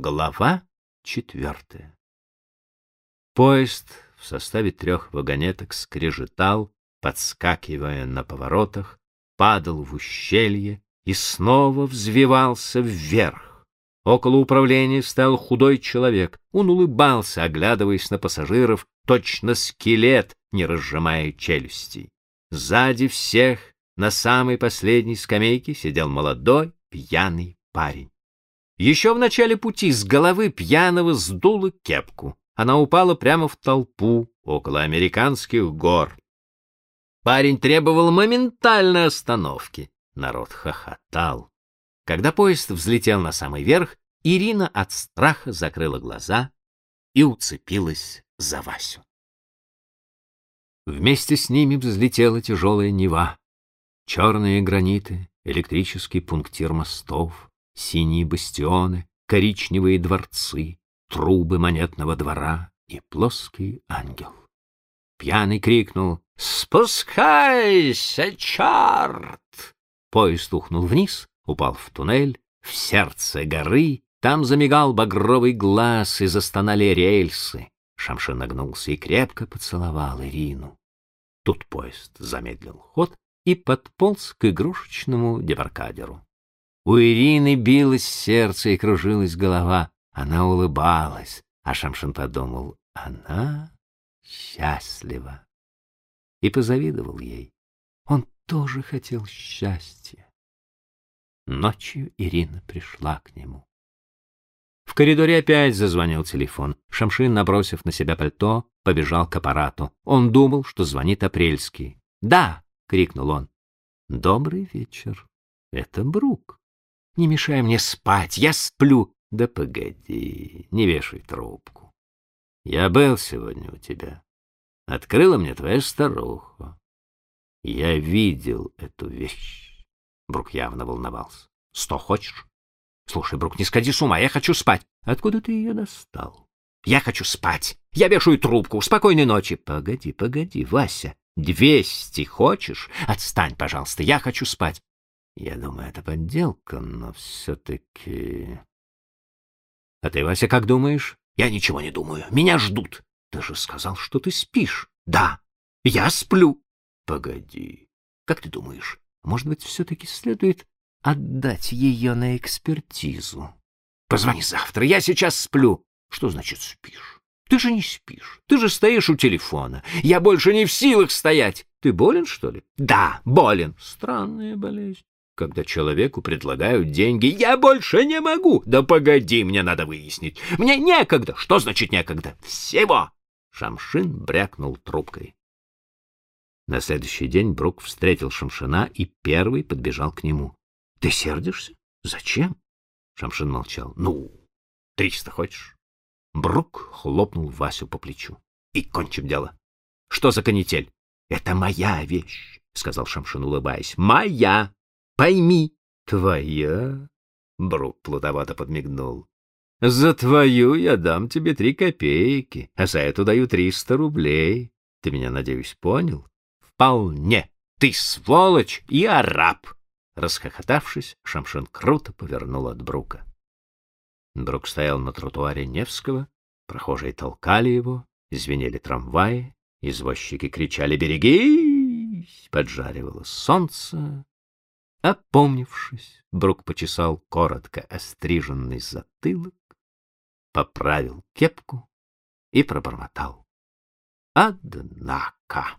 Глава четвертая. Поезд в составе трех вагонеток скрежетал, подскакивая на поворотах, падал в ущелье и снова взвивался вверх. Около управления стоял худой человек. Он улыбался, оглядываясь на пассажиров, точно скелет, не разжимая челюстей. Сзади всех, на самой последней скамейке, сидел молодой пьяный парень. Еще в начале пути с головы пьяного сдуло кепку. Она упала прямо в толпу около американских гор. Парень требовал моментальной остановки. Народ хохотал. Когда поезд взлетел на самый верх, Ирина от страха закрыла глаза и уцепилась за Васю. Вместе с ними взлетела тяжелая Нева. Черные граниты, электрический пунктир мостов, синие бастионы, коричневые дворцы, трубы монетного двора и плоский ангел. Пьяный крикнул «Спускайся, черт!» Поезд ухнул вниз, упал в туннель, в сердце горы, там замигал багровый глаз и застонали рельсы. Шамшин нагнулся и крепко поцеловал Ирину. Тут поезд замедлил ход и подполз к игрушечному дебаркадеру. У Ирины билось сердце и кружилась голова. Она улыбалась, а Шамшин подумал, она счастлива. И позавидовал ей. Он тоже хотел счастья. Ночью Ирина пришла к нему. В коридоре опять зазвонил телефон. Шамшин, набросив на себя пальто, побежал к аппарату. Он думал, что звонит Апрельский. "Да!" крикнул он. "Добрый вечер. Это Брук. Не мешай мне спать, я сплю. Да погоди, не вешай трубку. Я был сегодня у тебя. Открыла мне твоя старуха. Я видел эту вещь. Брук явно волновался. Сто хочешь? Слушай, Брук, не сходи с ума, я хочу спать. Откуда ты ее достал? Я хочу спать. Я вешаю трубку. Спокойной ночи. Погоди, погоди, Вася. Двести хочешь? Отстань, пожалуйста, я хочу спать. Я думаю, это подделка, но все-таки... А ты, Вася, как думаешь? Я ничего не думаю. Меня ждут. Ты же сказал, что ты спишь. Да, я сплю. Погоди. Как ты думаешь, может быть, все-таки следует отдать ее на экспертизу? Позвони завтра, я сейчас сплю. Что значит спишь? Ты же не спишь. Ты же стоишь у телефона. Я больше не в силах стоять. Ты болен, что ли? Да, болен. Странная болезнь когда человеку предлагают деньги. «Я больше не могу!» «Да погоди, мне надо выяснить!» «Мне некогда!» «Что значит некогда?» «Всего!» Шамшин брякнул трубкой. На следующий день Брук встретил Шамшина и первый подбежал к нему. — Ты сердишься? Зачем? Шамшин молчал. — Ну, триста хочешь? Брук хлопнул Васю по плечу. — И кончим дело. — Что за канитель? — Это моя вещь, — сказал Шамшин, улыбаясь. — Моя! Пойми, твоя, Брук плутовато подмигнул. За твою я дам тебе три копейки, а за эту даю триста рублей. Ты меня, надеюсь, понял? Вполне. Ты сволочь и араб. Расхохотавшись, Шамшин круто повернул от Брука. Брук стоял на тротуаре Невского, прохожие толкали его, звенели трамваи, извозчики кричали «Берегись!», поджаривало солнце, Опомнившись, Брук почесал коротко остриженный затылок, поправил кепку и пробормотал. Однако...